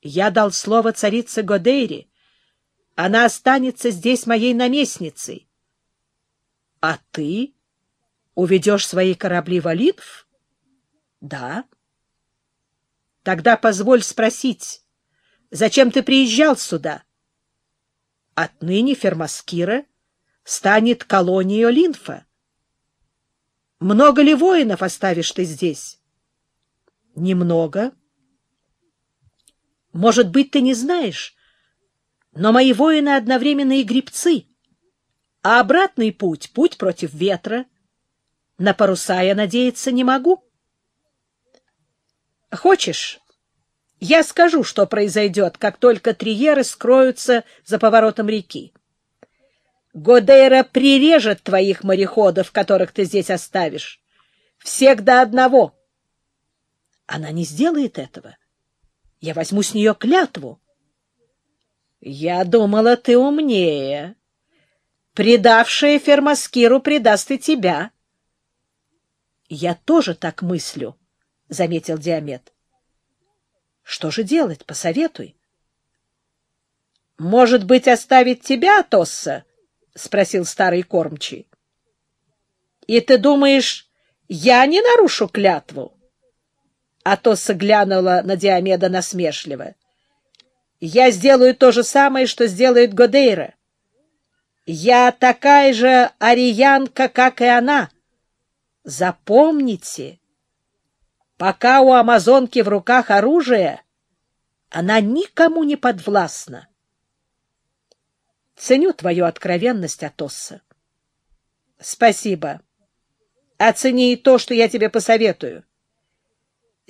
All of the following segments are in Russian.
Я дал слово царице Годейре. Она останется здесь моей наместницей. А ты уведешь свои корабли в Олинф? Да. Тогда позволь спросить, зачем ты приезжал сюда? Отныне Фермаскира станет колонией Олинфа. Много ли воинов оставишь ты здесь? Немного. Может быть, ты не знаешь, но мои воины одновременно и грибцы, а обратный путь — путь против ветра. На паруса я надеяться не могу. Хочешь, я скажу, что произойдет, как только триеры скроются за поворотом реки. Годейра прирежет твоих мореходов, которых ты здесь оставишь. Всех до одного. Она не сделает этого. Я возьму с нее клятву. Я думала, ты умнее. Предавшая Фермаскиру предаст и тебя. Я тоже так мыслю, — заметил Диамет. Что же делать? Посоветуй. Может быть, оставить тебя, Тосса? — спросил старый кормчий. — И ты думаешь, я не нарушу клятву? Атосса глянула на Диомеда насмешливо. — Я сделаю то же самое, что сделает Годейра. Я такая же ариянка, как и она. Запомните, пока у амазонки в руках оружие, она никому не подвластна. Ценю твою откровенность, Атосса. — Спасибо. Оцени и то, что я тебе посоветую.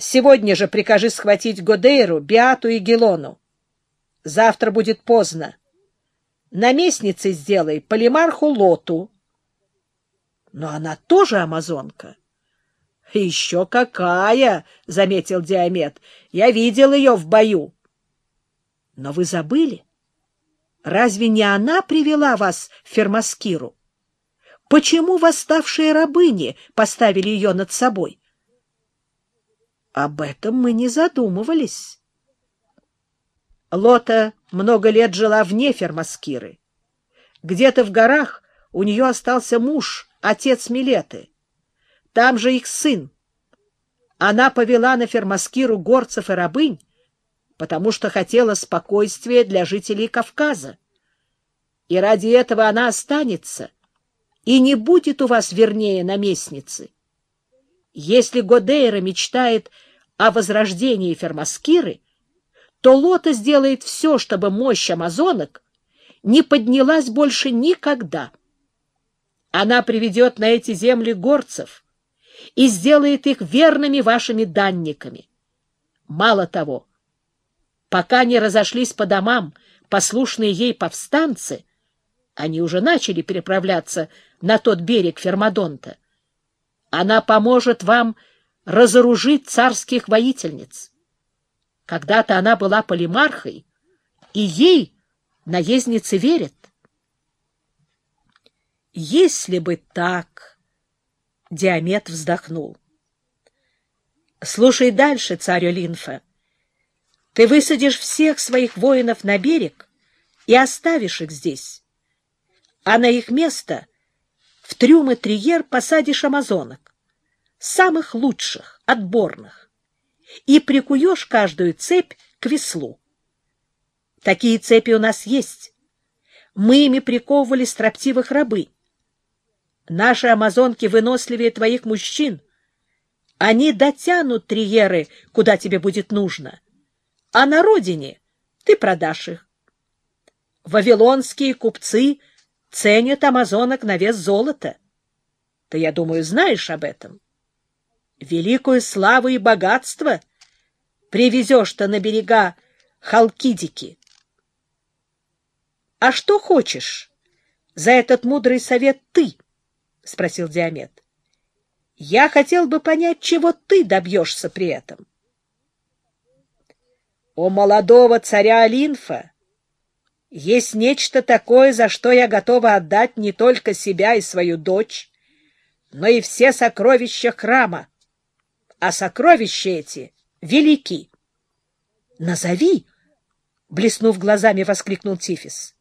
Сегодня же прикажи схватить Годейру, Биату и Гелону. Завтра будет поздно. Наместницей сделай Полимарху Лоту. Но она тоже амазонка. — Еще какая! — заметил Диамет. — Я видел ее в бою. — Но вы забыли? Разве не она привела вас в Фермаскиру? Почему восставшие рабыни поставили ее над собой? Об этом мы не задумывались. Лота много лет жила вне Фермаскиры. Где-то в горах у нее остался муж, отец Милеты. Там же их сын. Она повела на Фермаскиру горцев и рабынь, потому что хотела спокойствия для жителей Кавказа. И ради этого она останется, и не будет у вас вернее наместницы. Если Годейра мечтает о возрождении Фермаскиры, то Лота сделает все, чтобы мощь амазонок не поднялась больше никогда. Она приведет на эти земли горцев и сделает их верными вашими данниками. Мало того, Пока не разошлись по домам послушные ей повстанцы, они уже начали переправляться на тот берег Фермадонта. Она поможет вам разоружить царских воительниц. Когда-то она была полимархой, и ей наездницы верят. Если бы так... Диамет вздохнул. — Слушай дальше, царь Олинфа. Ты высадишь всех своих воинов на берег и оставишь их здесь. А на их место в трюмы Триер посадишь амазонок, самых лучших, отборных, и прикуешь каждую цепь к веслу. Такие цепи у нас есть. Мы ими приковывали строптивых рабы. Наши амазонки выносливее твоих мужчин. Они дотянут Триеры, куда тебе будет нужно а на родине ты продашь их. Вавилонские купцы ценят амазонок на вес золота. Ты, я думаю, знаешь об этом. Великую славу и богатство привезешь-то на берега Халкидики. — А что хочешь за этот мудрый совет ты? — спросил Диамет. — Я хотел бы понять, чего ты добьешься при этом. — у молодого царя Алинфа есть нечто такое, за что я готова отдать не только себя и свою дочь, но и все сокровища храма. А сокровища эти велики. Назови, блеснув глазами, воскликнул Тифис.